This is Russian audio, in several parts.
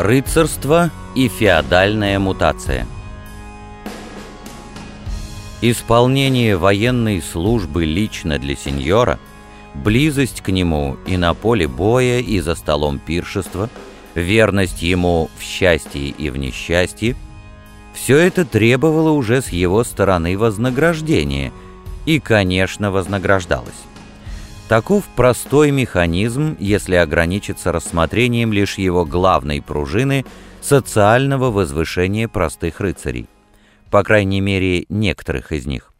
Рыцарство и феодальная мутация Исполнение военной службы лично для сеньора, близость к нему и на поле боя, и за столом пиршества, верность ему в счастье и в несчастье – все это требовало уже с его стороны вознаграждения и, конечно, вознаграждалось. Таков простой механизм, если ограничиться рассмотрением лишь его главной пружины социального возвышения простых рыцарей, по крайней мере, некоторых из них.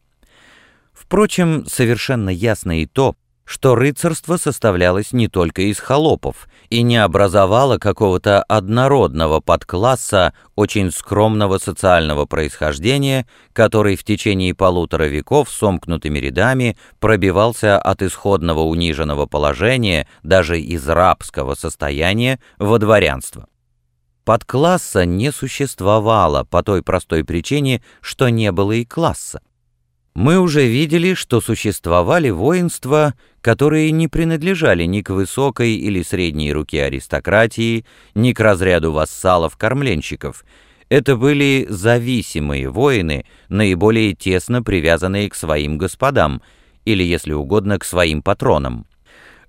Впрочем, совершенно ясно и то, что рыцарство составлялось не только из холопов и не образовало какого-то однородного подкласса очень скромного социального происхождения, который в течение полутора веков сомкнутыми рядами пробивался от исходного униженного положения, даже из рабского состояния, во дворянство. Подкласса не существовало по той простой причине, что не было и класса. Мы уже видели, что существовали воинства, которые не принадлежали ни к высокой или средней руке аристократии, ни к разряду вассалов-кормленщиков. Это были зависимые воины, наиболее тесно привязанные к своим господам, или, если угодно, к своим патронам.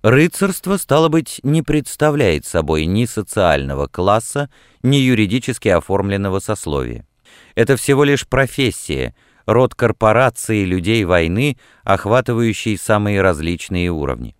Рыцарство, стало быть, не представляет собой ни социального класса, ни юридически оформленного сословия. Это всего лишь профессия – род корпорации людей войны, охватывающий самые различные уровни.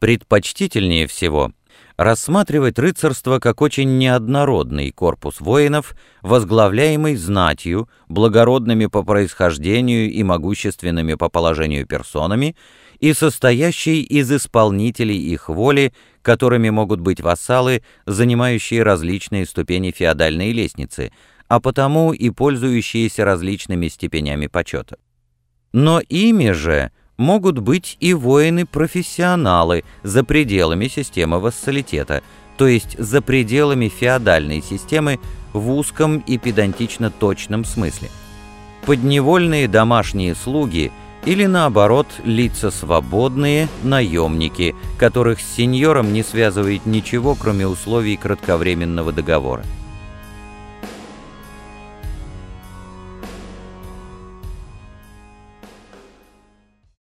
Предпочтительнее всего рассматривать рыцарство как очень неоднородный корпус воинов, возглавляемый знатью, благородными по происхождению и могущественными по положению персонами, и состоящий из исполнителей их воли, которыми могут быть вассалы, занимающие различные ступени феодальной лестницы – а потому и пользующиеся различными степенями почета. Но ими же могут быть и воины-профессионалы за пределами системы вассалитета, то есть за пределами феодальной системы в узком и педантично точном смысле. Подневольные домашние слуги или наоборот лица свободные, наемники, которых с сеньором не связывает ничего, кроме условий кратковременного договора.